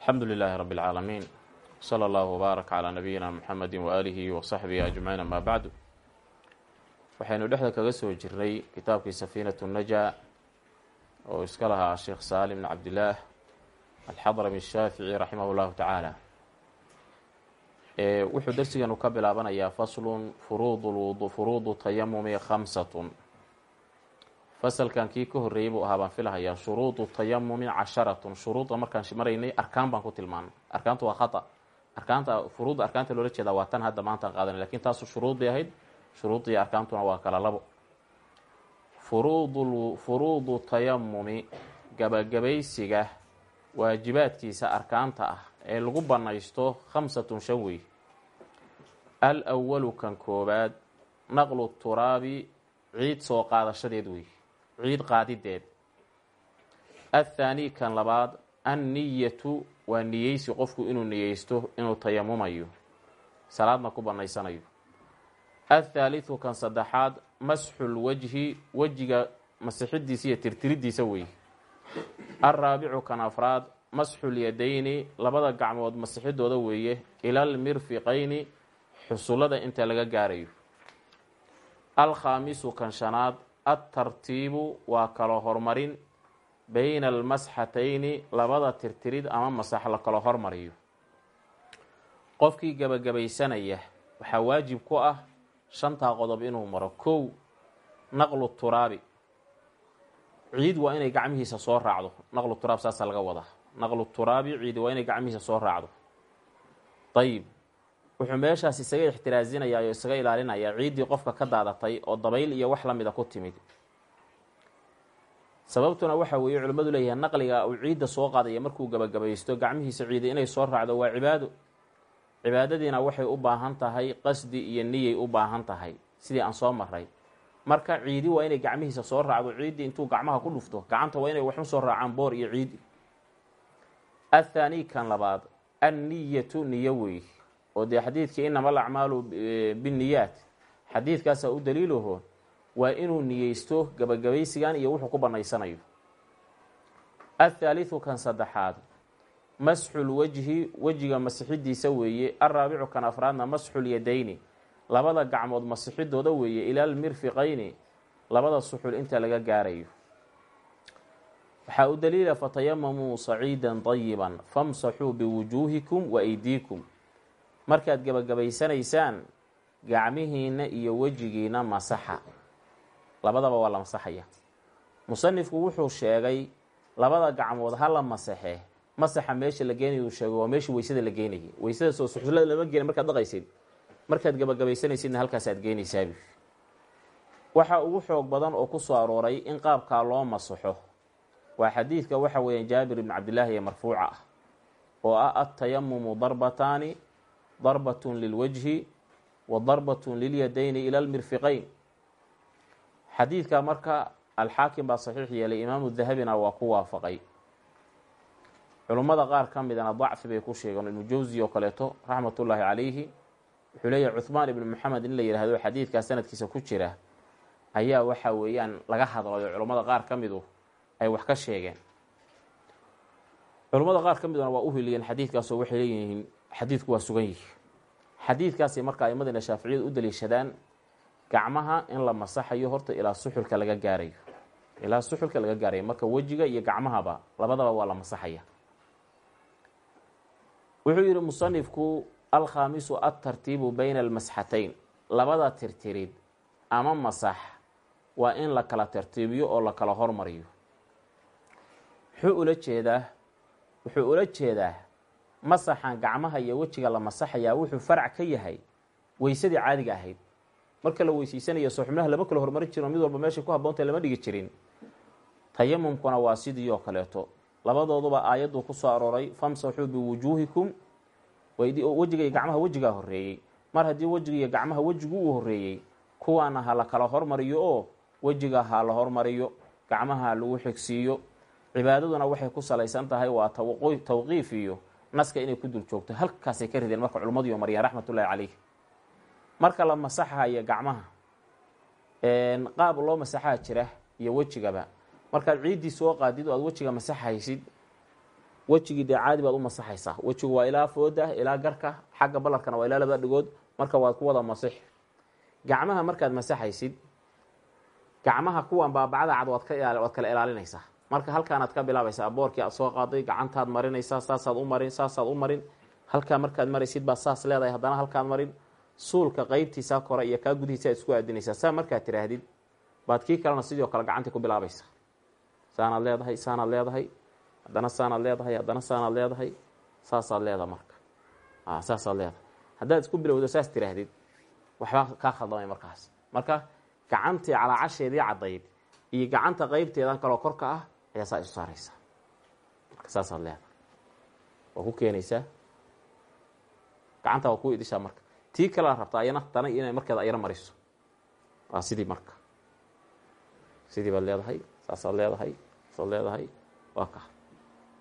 alxamdu lilaahi rabi اlcaalamiin sala allahu wbaarak calaa nabiyina muxamedi waaalihi wa saxbihi ajmaciin amaa bacdu waxaynu dhexda kaga soo jirnay kitaabkii safiinatu najaa oo iska lahaa sheekh saalim bn cabdillaah alxadrami ashaafici raximah llahu tacaala wuxuu darsigeenu ka bilaabanayaa faslun furuud furuudu tayamumi khamsatun fasalkan kii ka horreeyey buu ahaa baan filahayaa. Shuruudu tayamumi casharatun. Shuruudda markaan maraynay arkaan baan ku tilmaanay. Arkaantu waa khata. Arkaanta furuudda arkaanta loola jeedaa waa tan hadda maantaan qaadanay. Lakin taasu shuruudii ahayd. Shuruuddii arkaantuna waa kala labo. Furuudu tayamumi gabagabaysiga waajibaadkiisa arkaanta ah ee lagu bannaysto khamsatun shan wey al awalu kan koobaad naqlu turaabi ciid soo qaadashadeed wey ciid qaadideed. Athaani kan labaad anniyatu waa niyeysi qofku inuu niyeysto inuu tayamumayo salaadna ku bannaysanayo. Athaalithu kan saddexaad masxul wajhi wejiga masixidiisa iyo tirtiridiisa wey alraabicu kan afraad masxul yadayni labada gacmood masixidooda weeye ilal mirfiqayni xusullada inta laga gaarayo. Alkhaamisu kan shanaad adtartiibu waa kala hormarin bayna almasxatayni labada tirtirid ama masax la kala hormariyo. Qofkii gabagabaysanaya waxaa waajib ku ah shantaa qodob inuu maro. Kow naqlu turaabi. Ciid waa inay gacmihiisa soo raacdo. Naqlu turaab saasaa laga wadaa. Naqlu turaabi ciid waa inay gacmihiisa soo raacdo. Ayib wuxuu meeshaas isaga ixtiraasinayaa oo isaga ilaalinayaa. Ciiddii qofka ka daadatay oo dabayl iyo wax lamida ku timid. Sababtuna waxa weeye culimmadu leeyahay naqliga uu ciidda soo qaadaya markuu gabagabaysto gacmihiisa ciida inay soo raacdo waa cibaado cibaadadiina waxay u baahan tahay qasdi iyo niyay u baahan tahay sidii aan soo maray marka ciidi waa inay gacmihiisa soo raacdo ciiddii intuu gacmaha ku dhufto gacanta waa inay waxu soo raacaan boor iyo ciidi. Athaani kan labaad anniyatu niyo wey oo dee xadiidkii inama alacmaalu binniyaat. Xadiidkaasaa u daliilaho waa inuu niyeysto gabagabaysigan iyo wuxuu ku bannaysanayo. Athaalithu kan saddexaad masxul wajhi wejiga masixidiisa weeye alraabicu kan afraadna masxul yadayni. Labada gacmood masixidooda weeye ilaal mirfiqayni labada suxul inta laga gaarayo. Waxaa u daliila fatayamamuu saciidan dayiban famsaxuu biwujuuhikum wa aydiikum markaad gabagabaysanaysaan gacmihiina iyo wejigiina masaxa. Labadaba waa la masaxaya. Musanifku wuxuu sheegay labada gacmood ha la masaxe. Masaxa meesha la geenay uu sheegay waa meesha weysada la geenayay. Weysada soo suxullada lama geena markaad dhaqaysid. Markaad gabagabaysanaysidna halkaasaad geenaysaabi waxa ugu xoog badan oo ku soo arooray in qaabkaa loo masaxo waa xadiidka waxa weeyaan jaabir ibni cabdillaahi ee marfuuca ah oo ah adtayamumu darbataani darbatun lilwajhi wa darbatun lilyadayni ila lmirfiqayn xadiidka marka alxaakim baa saxiix yeelay imaamu dahabina waa ku waafaqay. Culummada qaar ka midana dacfi bay ku sheegeen ibnu jawsi oo kaleeto raxmatullaahi calayhi. Wuxuu leeyahay cuhmaan ibnu maxamed in la yidhaahdo xadiidkaa sanadkiisa ku jira ayaa waxa weeyaan laga hadlayo culummada qaar ka midu ay wax ka sheegeen. Culummada qaar ka miduna waa u heliyeen xadiidkaasoo waxay leeyihiin xadiidku waa sugan yihi xadiidkaasi marka aimadina shaaficiyadu u daliishadaan gacmaha in la masaxayo horta ilaa suxulka laga gaarayo. Ilaa suxulka laga gaarayo marka wejiga iyo gacmahaba labadaba waa la masaxaya wuxuu yihi musanifku alkhaamisu adtartiibu bayna almasxatayn. Labada tirtirid ama masax waa in la kala tartiibiyo oo la kala hormariyo. Wuxuu ula jeedaa wuxuu ula jeedaa masaxan gacmaha iyo wejiga la masaxayaa wuxuu farac ka yahay weysadii caadiga ahayd. Marka la weyseysanaya soo xubnaha lama kala hormarin jirin oo mid walba meeshay ku habboontahy lama dhigi jirin. Tayamumkuna waa sidii oo kaleeto. Labadooduba aayaddu ku soo arooray famsaxuu biwujuuhikum wejiga iyo gacmaha wejigaa horreeyey. Mar haddii wejiga iyo gacmaha wejigu uu horreeyey kuwaana ha la kala hormariyo oo wejiga ha la hormariyo gacmaha lagu xigsiiyo. Cibaadaduna waxay ku salaysan tahay waa tawqiif iyo naska inay ku dul joogto halkaasay ka rideen marka culimmadiiyo maryaan raxmatullaahi calayh marka la masaxayo gacmaha qaab loo masaxaa jira iyo wejigaba. Markaad ciiddii soo qaadid oo aad wejiga masaxaysid wejigii dee caadi baad u masaxaysaa. Wejigu waa ilaa fooda ilaa garka xagga ballarkana waa ilaa labada dhigood marka waad ku wada masix. Gacmaha markaad masaxaysid gacmaha kuwan baabacda cad waad ka waad kala ilaalinaysaa marka halkaanaad ka bilaabaysaa boorkii aad soo qaaday gacantaad marinaysaa saasaad u marin saasaad u marin. Halkaa markaad maraysid baad saas leedahay haddana halkaad marin. Suulka qeybtiisa kore iyo kaa gudihiisa isku aadinaysaa. Saa markaad tiraahdid baad kii kalena sidoo kale gacantii ku bilaabaysaa saanaad leedahay saanaad leedahay. Haddana saanaad leedahay haddana saanaad leedahay. Saasaad leedaha marka. Saasaad leedahay. Haddaad isku bilowdo saas tiraahdid waxbaa kaa khaldamay markaas. Marka gacantii calaacasheedii caddayd iyo gacanta qeybteedan kaloo korka ah ayaa saa isu saaraysaa marka saasaad leedahay. Waa ku keenaysaa? Gacanta waa ku idishaa marka. Tii kalea rabtaa ayana dana inay markeeda ayana mariso. Waa sidii marka. Sidii baad leedahay saasaad leedahay saasaad leedahay. Waa ka.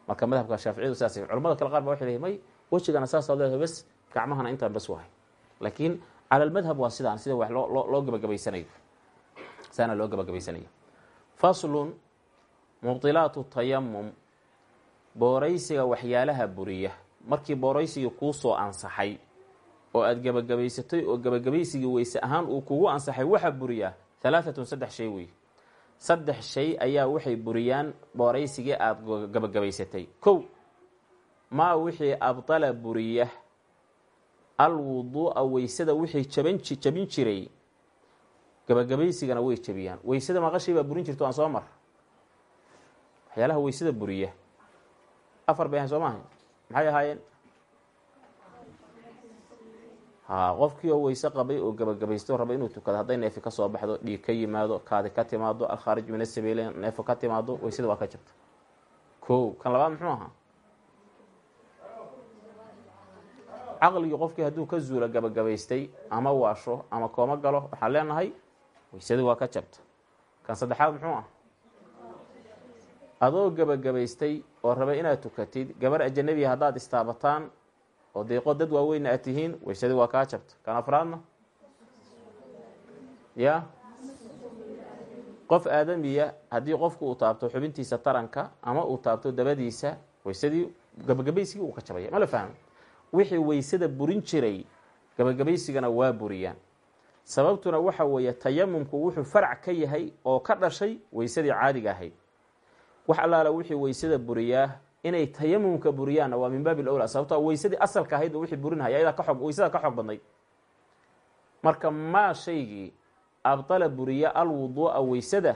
Marka madhabka shaaficiyadu saas culamada kale qaar ba waxay leeyihiin may wejigana saasaad leedahay bas gacmahana intaan bas wahay. Laakiin cala almadhab waa sidaan sida wax loo loo gabagabaysanayo. Saana loo gabagabaysanayo. Faslun mubdilaatu tayamum booraysiga waxyaalaha buriya. Markii booraysigii kuu soo ansaxay oo aada gebagabaysatay oo gebagabaysigii weyse ahaan uu kugu ansaxay waxa buriyaa halaaatun saddex shay wey saddex shay ayaa waxay buriyaan booraysigii aada gebagabaysatay kow maa wixii abdala buriya alwuduu'a weysada wixii jaban jabin jiray gebagabaysigana way jabiyaan. Weysada maqashay baa burin jirto aan soo mar waxyaalaha weysada buriya. Afar bay ahayn soo maaha maxay ahaayeen? Ha qofkii oo weyse qabay oo gebagabaysto raba inuu tukado hadday neefi ka soo baxdo dhiig ka yimaado kaadi ka timaado alkhaarij min asabiileyn neefo ka timaado weysada waa ka jabta ko kan labaad muxuu ahaa? Caqligii qofkii hadduu ka zuulo gebagabaystay ama waasho ama kooma galo waxaan leenahay weysadii waa ka jabta kan saddexaad muxuu ah adoo gebagabaystay oo raba inaad tukatid gabar ajanabiya haddaad istaabataan oo deeqo dad waaweynna aad tihiin weysadii waa kaa jabta. Kan afraadna? Ya? Qof aadamiya haddii qofku uu taabto xubintiisa taranka ama uu taabto dabadiisa weysadii gabagabaysigii uu ka jabaya ma la fahmo wixii weysada burin jiray gabagabaysigana waa buriyaan. Sababtuna waxa weeye tayamumku wuxuu farac ka yahay oo ka dhashay weysadii caadiga ahayd wax allaala wixii weysada buriyaa inay tayamumka buriyaanna waa min baabi lowla sababto weysadii asalka ahayd wixii burinhaya ayadaa ka xog weysada ka xoog badnayd. Marka maa shaygii abdala buriya alwuduu'a weysada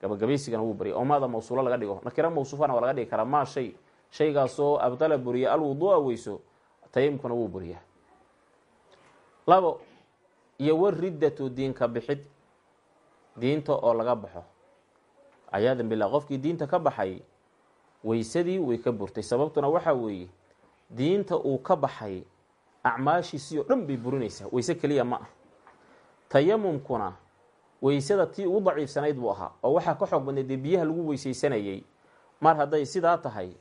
gabagabaysigana wuu buriya oo maada mawsuulo laga dhigo. Nakira mawsuufana waa laga dhigi karaa maa shay shaygaasoo abdala buriya alwuduu'a weyso tayamumkuna wuu buriyaa. Labo iyo wariddatu diinka bixid diinta oo laga baxo cayaadan billah qofkii diinta ka baxay weysadii way ka burtay. Sababtuna waxaa weeye diinta uu ka baxay acmaashiisii oo dhan bay burinaysaa. Weyse keliya ma ah tayamumkuna weysada tii ugu daciifsanayd buu ahaa. Oo waxaa ka xoog badnayd dee biyaha lagu weysaysanayey. Mar hadday sidaa tahay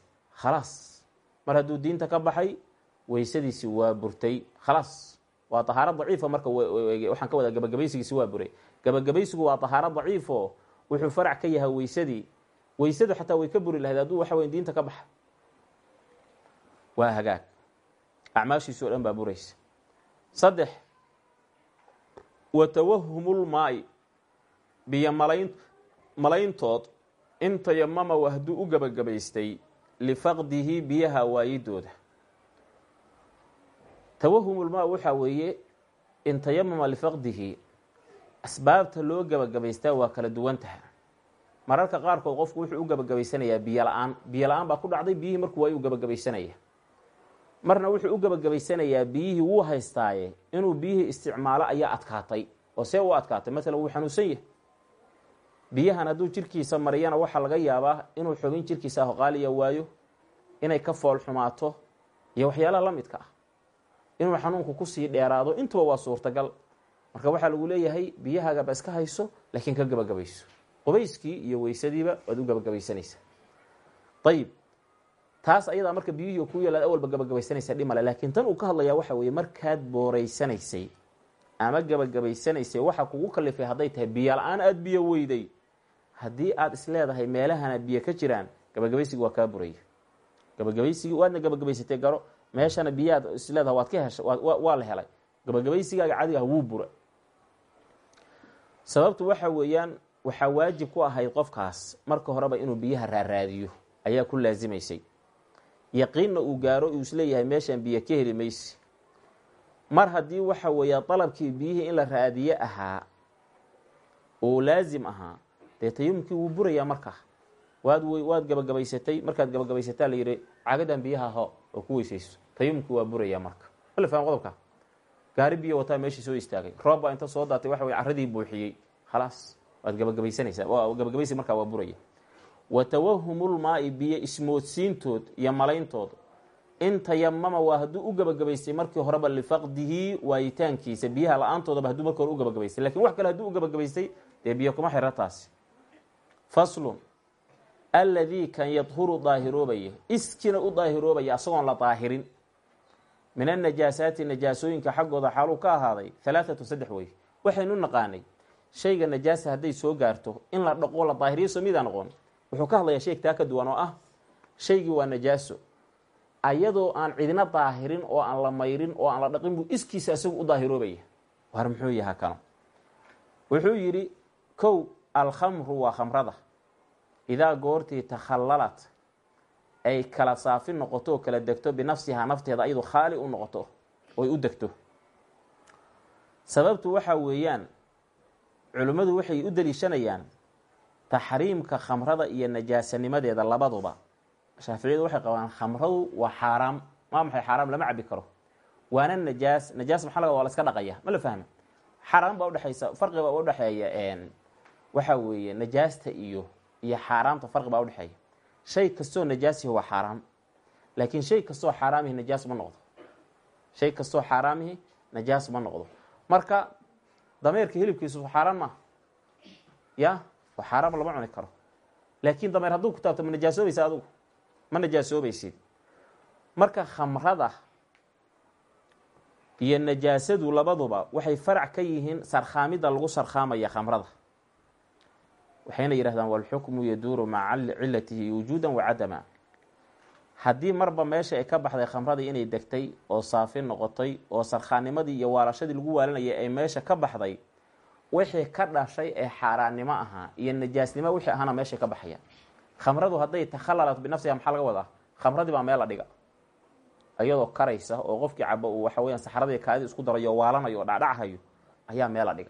khalaas. Mar hadduu diinta ka baxay weysadiisi waa burtay. Khalaas. Waa tahaaro daciifa marka waxaan ka wadaa gabagabaysigiisi waa buray. Gabagabaysigu waa tahaaro daciifo wuxuu farac ka yahay weysadii. Weysadu xataa way ka buri lahayd hadduu waxa wey diinta ka baxa. Waa hagaag. Acmaashiisi o dhan baa buraysa. Saddex wa tawahumulmaai biyo malayn malayntood in tayamama hadduu u gabagabaystay lifaqdihi biyaha waayidooda. Tawahumulmaa waxaa weeye in tayamama lifaqdihi asbaabta loo gabagabaystaa waa kala duwan taha mararka qaarkood qofku wuxuu u gabagabaysanayaa biyo la'aan. Biyo la'aan baa ku dhacday biyihii markuu waay u gabagabaysanaya marna wuxuu u gabagabaysanayaa biyihii wuu haystaaye inuu biyihii isticmaalo ayaa adkaatay. Oo see u adkaatay maalan wuu xanuunsan yahay. Biyahan hadduu jirkiisa mariyana waxaa laga yaabaa inuu xubin jirkiisa ahoqaaliya waayo inay ka fool xumaato iyo waxyaalaha la midka ah. Inuu xanuunku ku sii dheeraado intuba waa suurtagal marka waxaa lagu leeyahay biyahaagaba iska hayso laakiin ka gabagabayso. Qubayskii iyo weysadiiba waad u gabagabaysanaysaa. Ayib taas ayadaa marka biyihii ku yaalaad awalba gabagabaysanaysa dhimale laakiin tan uu ka hadlayaa waxa weeye markaad booreysanaysay ama gabagabaysanaysay waxa kugu kalifay hadday tahay biyo la'aan aada biyo weyday. Haddii aad isleedahay meelahana biyo ka jiraan gabagabaysiga waa kaa buraya gabagabaysigii waadna gabagabaysatay garo meeshana biyaad isleedaha waad ka heshay waa la helay. Gabagabaysigaaga cadiga ah wuu bura sababtu waxa weeyaan waxaa waajib ku ahayd qofkaas marka horeba inuu biyaha raaraadiyo ayaa ku laasimaysay. Yaqiinna uu gaaro uu is leeyahay meeshaan biyo ka heli maysi. Mar haddii waxa weeya dalabkii biyihii in la raadiye ahaa oo laasim ahaa dee tayamumkii wuu burayaa markaa waad waad gabagabaysatay markaad gabagabaysataa la yidhi cagadan biyaha ho oo ku weysayso. Tayamumkii waa burayaa marka. Wala faham qodobka gaari biyo wataa meeshii soo istaagay. Roob baa inta soo daatay waxa wey carradii buuxiyey. Khalaas. Waad gabagabaysanaysaa. Gabagabaysi markaa waa buraya. Wa tawahumulmaai biyo ismoodsiintood iyo malayntood. In tayamama waa hadduu u gabagabaystay markii horeba lifaqdihi waayitaankiisa. Biyaha la'aantoodaba hadduu markii hore u gabagabaystay. Lakin wax kale hadduu u gabagabaystay dee biyo kuma xira taasi faslun. Alladii kan yadhuru daahiroobaya iskina u daahiroobaya asagoon la daahirin min annajaasaati najaasooyinka xaggooda xaaluu ka ahaaday halaathatu saddex wey waxaynu naqaanay shayga najaasa hadday soo gaarto in la dhaqo la daahiriyo soo midaa noqon? Wuxuu ka hadlayaa shay taa ka duwan oo ah shaygii waa najaaso. Ayadoo aan cidina daahirin oo aan la mayrin oo aan la dhaqin buu iskiisa isagu u daahiroobaya. War muxuu yahaa kano wuxuu yidhi kow alkhamru waa khamrada. Idaa goortii takhallalat ay kala saafi noqoto oo kala degto binafsihaa nafteeda ayadu khaali u noqoto oy u degto. Sababtu waxa weeyaan culimmadu waxay u deliishanayaan taxriimka khamrada iyo najaasanimadeeda labaduba. Shaaficiyadu waxay qabaan khamradu waa xaaraam maa maxay xaaraam lama cabi karo. Waana najaas najaas maxaa laga waa la iska dhaqaya? Ma la fahmi xaaraam baa udhexaysa farqi baa udhexeeya waxa weeye najaasta iyo iyo xaaraamta farqi baa udhexeeya shay kastoo najaasihi waa xaaraam laakiin shay kastoo xaaraamihi najaas ma noqdo. Shay kastoo xaaraamihi najaas ma noqdo. Marka dameerka hilibkiisu xaaraan maaha. Ya waa xaaraam lama cuni karo. Laakiin dameer hadduu ku taabto ma najaasoobaysa adugu? Ma najaasoobaysid. Marka khamrada iyo najaasadu labaduba waxay farac ka yihiin sarkhaamidda lagu sarkhaamaya khamrada waxayna yidhahdaan walxukmu yaduuru maca cilatihi wujuuda wacadama haddii marba meesha ay ka baxday khamradii inay degtay oo saafi noqotay oo sarkhaanimadii iyo waalashadii lagu waalanayay ay meesha ka baxday wixii ka dhashay ee xaaraannimo ahaa iyo najaasnimo wixii ahaana meeshay ka baxayaan khamradu hadday takhallalat binafsiha maxaa laga wadaa? Khamradii baa meel la dhiga. Iyadoo karaysa oo qofkii cabo uu waxa weyan saxradii kaadii isku darayo waalanayo oo ayaa meel la dhiga.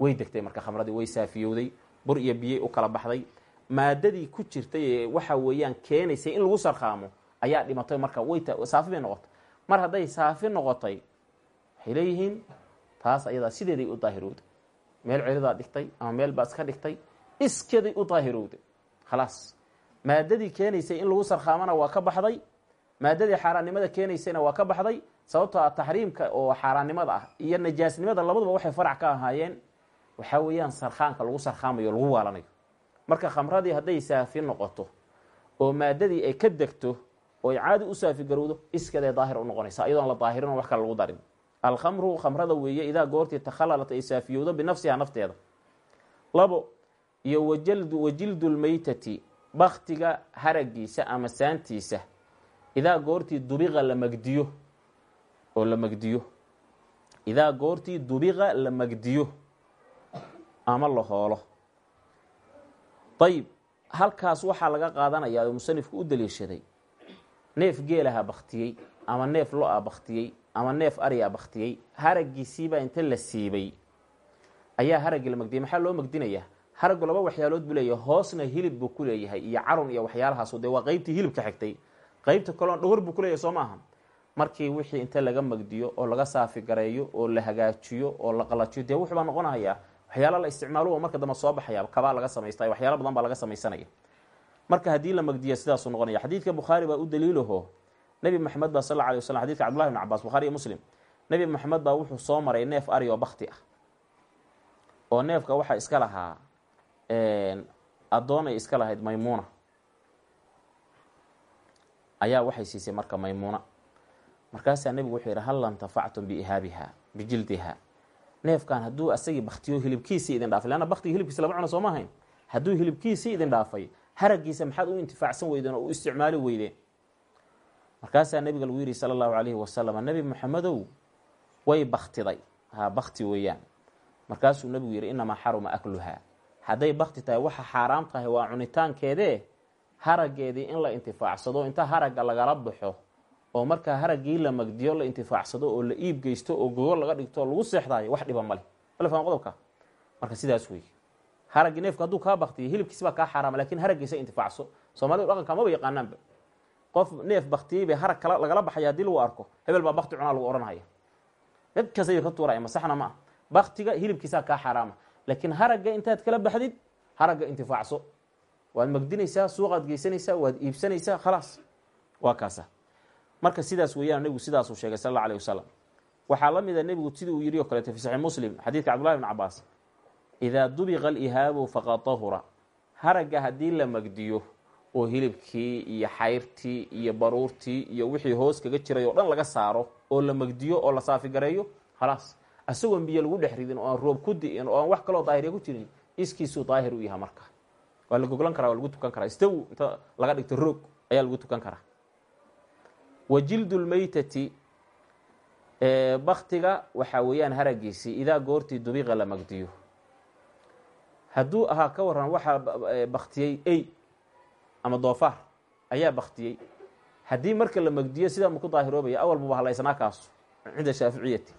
Way degtay marka khamradii way saafiyowday bur iyo biyey u kala baxday. Maadadii ku jirtay ee waxa weeyaan keenaysay in lagu sarkhaamo ayaa dhimatay marka way saafi bay noqotay. Mar hadday saafi noqotay waxay leeyihiin taas ayadaa sideeday u daahirowday meel celidaa dhigtay ama meel baad iska dhigtay iskeeday u daahirowday khalaas. Maadadii keenaysay in lagu sarkhaamana waa ka baxday. Maadadii xaaraannimada keenaysayna waa ka baxday. Sababtoo ah taxriimka oo xaaraannimada ah iyo najaasnimada labaduba waxay farac ka ahaayeen waxaa weeyaan sarkhaanka lagu sarkhaamayo lagu waalanayo. Marka khamradii hadday saafi noqoto oo maadadii ay ka degto oo ay caadi u saafi garowdo iskeeday daahir u noqonaysa iyadoon la daahirin wax kale lagu darin. Alkhamru khamrada weeye idaa goortii takhallalat ay saafiyowdo binafsiha nafteeda. Labo iyo wajildu wajildulmeytati baktiga haragiisa ama saantiisa idaa goortii dubiqa la magdiyo oo la magdiyo. Idaa goortii dubiqa la magdiyo ama la hoolo. Ayib halkaas waxaa laga qaadanayaa musanifku u daliishaday neef geelaha baktiyey ama neef lo'a baktiyey ama neef ariya baktiyey haragiisiibaa inta la siibay. Ayaa haraggii la magdiyay maxaa loo magdinayaa haraggu laba waxyaalood buu leeyahay. Hoosna hilib buu ku leeyahay iyo carun iyo waxyaalahaas dee waa qeybtii hilibka xigtay. Qeybta kaloon dhogor buu kuleeyahay soo maaha markii wixii inta laga magdiyo oo laga saafi gareeyo oo la hagaajiyo oo la qalajiyo dee wuxuu baa noqonayaa waxyaala la isticmaalo marka dambe soo baxaya kabaa laga samaysta waxyaala badan baa laga samaysanaya. Marka haddii la magdiya sidaasuu noqonaya xadiidka bukhaari baa u daliilaho nebi maxamed baa sal alay waslam xadidka cbdullahi bn cabaas bukhari iyo muslim. Nebi maxamed baa wuxuu soo maray neef ari oo bakti ah. Oo neefka waxaa iska lahaa addoonay iska lahayd maymuuna. Ayaa waxay siisay marka maymuuna. Markaasaa nebigu wuxuu yidhi hal lantafactum biihaabiha bijildiha neefkan hadduu asagii baktiyo hilibkiisii idin dhaafay leanna baktiga hilibkiisa lama cuno sooma ahayn hadduu hilibkiisii idin dhaafay haragiisa maxaad u intifaacsan weydeen oo u isticmaali weydeen. Markaasaa nabiga lagu yidhi sala allahu calayhi wasalam nebi maxamedow way baktiday ha bakti weeyaan. Markaasuu nabigu yidhi inamaa xaruma akluhaa. Hadday bakti tahay waxa xaaraam tahay waa cunitaankeedee haraggeedii in la intifaacsado inta haragga lagala baxo oo markaa haraggii la magdiyo la intifaacsado oo la iib geysto oo gogo laga dhigto lagu seexdaayo wax dhiba male malefan qodobka? Marka sidaas wey haraggii neefka hadduu kaa baktiyo hilibkiisi baa kaa xaaraama laakiin haraggiisa intifaacso. Soomalidu dhaqanka maba yaqaanaanba. Qof neef baktiyey bay harag kala lagala baxaya haddii lagu arko hebel baa bakti cunaa lagu odhanhaya mid kastay ka tuuraya masaxna ma ah baktiga hilibkiisaa kaa xaaraama laakiin haragga intaad kala baxdid haragga intifaacso. Waad magdinaysaa suuqaad geysanaysaa waad iibsanaysaa khalaas. Waa kaasa marka sidaas weeyaan nebigu sidaasuu sheegay sal alla alيh wasalam waxaa la mida nebigu sidii uu yidhi o kaleeto fi saxiix muslim xadiidka cabdullahi bn cabaas idaa dubiqa alihaabu faqad tahura. Haragga haddii la magdiyo oo hilibkii iyo xayrtii iyo baruurtii iyo wixii hoos kaga jiray oo dhan laga saaro oo la magdiyo oo la saafigareeyo khalaas. Isagoon biyo lagu dhex ridin oo aan roob ku di'in oo aan wax kaloo daahirya ku jirin iskiisuu daahir u yaha marka. Waa la goglan karaa waa lagu tukan karaa. Istaw inta laga dhigto roog ayaa lagu tukan karaa wa jildu lmeytati baktiga waxaa weeyaan haragiisii idaa goortii dubiqa la magdiyo. Hadduu ahaa ka waran waxaa baktiyey ey ama doofaar ayaa baktiyey haddii marka la magdiyo sidaa ma ku daahiroobaya awal cinda shaaficiyati.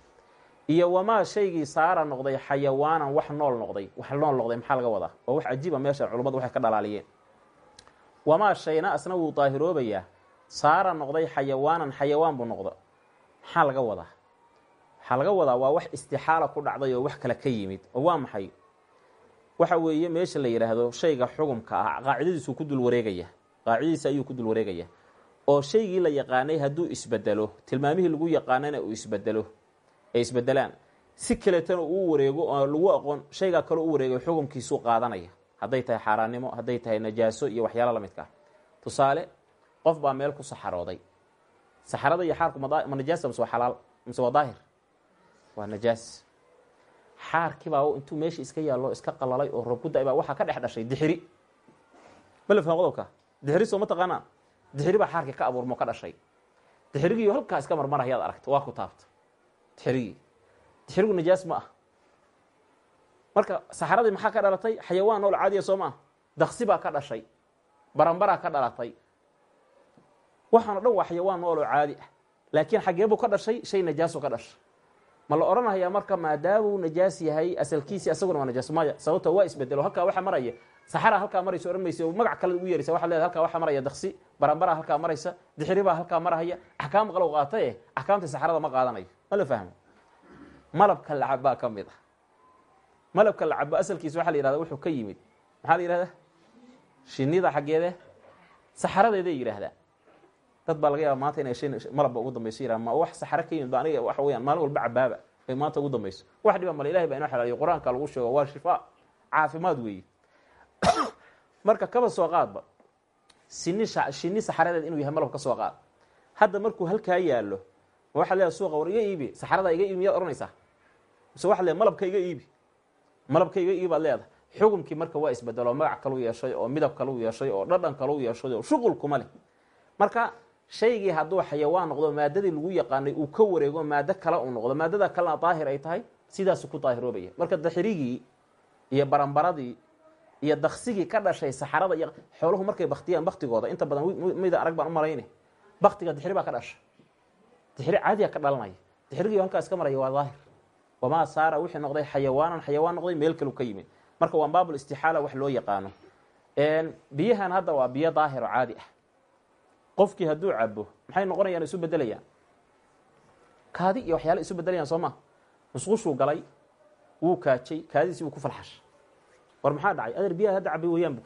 Iyo wamaa shaygii saara noqday xayawaanan wax nool noqday wax nool noqday maxaa laga wadaa? Oo wax cajiiba meesha culummadu waxay ka dhalaaliyeen. Wamaa shayna asna wuu daahiroobayaa saara noqday xayawaanan xayawaan buu noqda maxaa laga wadaa? Waxaa laga wadaa waa wax istixaala ku dhacday oo wax kale ka yimid oo waa maxay? Waxa weeye meesha la yidhaahdo shayga xugumka ah qaacidadiisuu ku dul wareegaya qaacidadiisa ayuu ku dul wareegaya. Oo shaygii la yaqaanay hadduu isbedelo tilmaamihii lagu yaqaanana uu isbedelo ay isbedelaan. Si kaleetana uu wareego oo lagu aqoon shaygaa kale u wareegay xukumkiisuu qaadanaya. Hadday tahay xaaraannimo hadday tahay najaaso iyo waxyaala la midka. Ah tusaale qof baa meel ku saxarooday. Saxarada iyo xaarku ma najaasa mise waa xalaal mise waa daahir? Waa najaas. Xaarkibaa intuu meesha iska yaallo iska qalalay oo roob waxaa ka dhex dhashay dixiri. Ma la faham qodobka? Dixiri soo ma taqaanaa? Dixiri baa xaarkii ka abuurmo ka dhashay. Dixirigiiyo halkaa iska marmarayaad aragta waa ku taabta dixirigii. Dixirigu najaas ma ah. Marka saxaradii maxaa ka dhalatay? Xayawaan nool caadiya soo ma ah. Daksi baa ka dhashay. Baranbaraa ka dhalatay waxaan o dhan waa xayawaan nool oo caadi ah. Laakiin xaggee buu ka dhashay shay najaaso ka dhashay. Ma la odhanayaa marka maadaamuu najaas yahay asalkiisii asaguna waa najaas. Maya sababto waa isbedelo halkaa waxa maraya saxara halkaa maraysa ohan maysa magac kale ugu yeeraysa. Waxad leedahay halkaa waxaa maraya daksi baranbaraa halkaa maraysa dixiri baa halkaa marahaya. Axkaam qalow qaataye axkaamtii saxarada ma qaadanayo ma la fahmo? Malabka lacab baa ka mid ah. Malabka lacabo asalkiisa waxaa la yihahda wuxuu ka yimid. Maxaa la yihahdaa shinida xaggeede saxaradeeday yidhaahdaa dad baa laga yaaba maanta inay malabba ugu dambayso yiraha ma wax saxaro ka yimid aniga waxa weyaan maalin walba cabaaba ay maanta ugu dambayso. Wax dhiba male ilahay baa inoo xalaaliyo qur'aanka lagu sheego waa shifaa. Caafimaad weeye marka kaba soo qaadba sini shini saxaradeed inuu yahay malab ka soo qaad. Hadda markuu halkaa yaallo ma leedahay suuqa war iga iibi. Saxaradaa iga iibi miyaad odhanaysaa? Mise waxa leedahay malabka iga iibi? Malabka iga iibi baad leedahay. Xukumkii marka waa isbedelo magac kalu yeeshay oo midab kalu yeeshay oo dhadhan kalu yeeshay oo shuqul kuma leh. Marka shaygii hadduu xayawaan noqdo maadadii lagu yaqaanay uu ka wareego maado kale uu noqdo maadada kalena daahir ay tahay sidaasu ku daahiroobaya marka daxirigii iyo baranbaradii iyo daksigii ka dhashay saxarada iyo xooluhu markay baktiyaan baktigooda inta badan mida arag baan u malayne baktiga dixiri baa ka dhasha. Dixiri caadiya ka dhalanaya. Dixirigii halkaa iska maraya waa daahir. Wamaa saara wixii noqday xayawaanan xayawaan noqday meel kalu ka yimid. Marka waa baabul istixaala wax loo yaqaano. Biyahan hadda waa biyo daahir oo caadi ah qofkii hadduu cabo maxay noqonayaan isu bedelayaan kaadi iyo waxyaala isu bedelayaan soo ma? Musqushuu galay wuu kaajay kaadidiisi wuu ku falxashay war maxaa dhacay? Adeer biyaha hadda cabay weyaan bu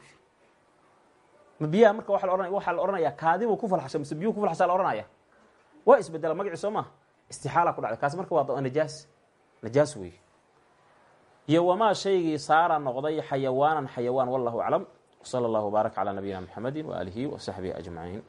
ma biyaha marka waa laohanaya waxaa la odhanayaa kaadi buu ku falxashay mise biyuu ku falxashaa la ohanaya waa isbedela magacii soo maha istixaala ku dhacday. Kaasi marka waa najaas. Najaas wey iyo wamaa shaygii saara noqday xayawaanan xayawaan wallahu aclam. Wsala allahu wbaarak calaa nabiyina mxamedi waaalihi wasaxbihi ajmaciin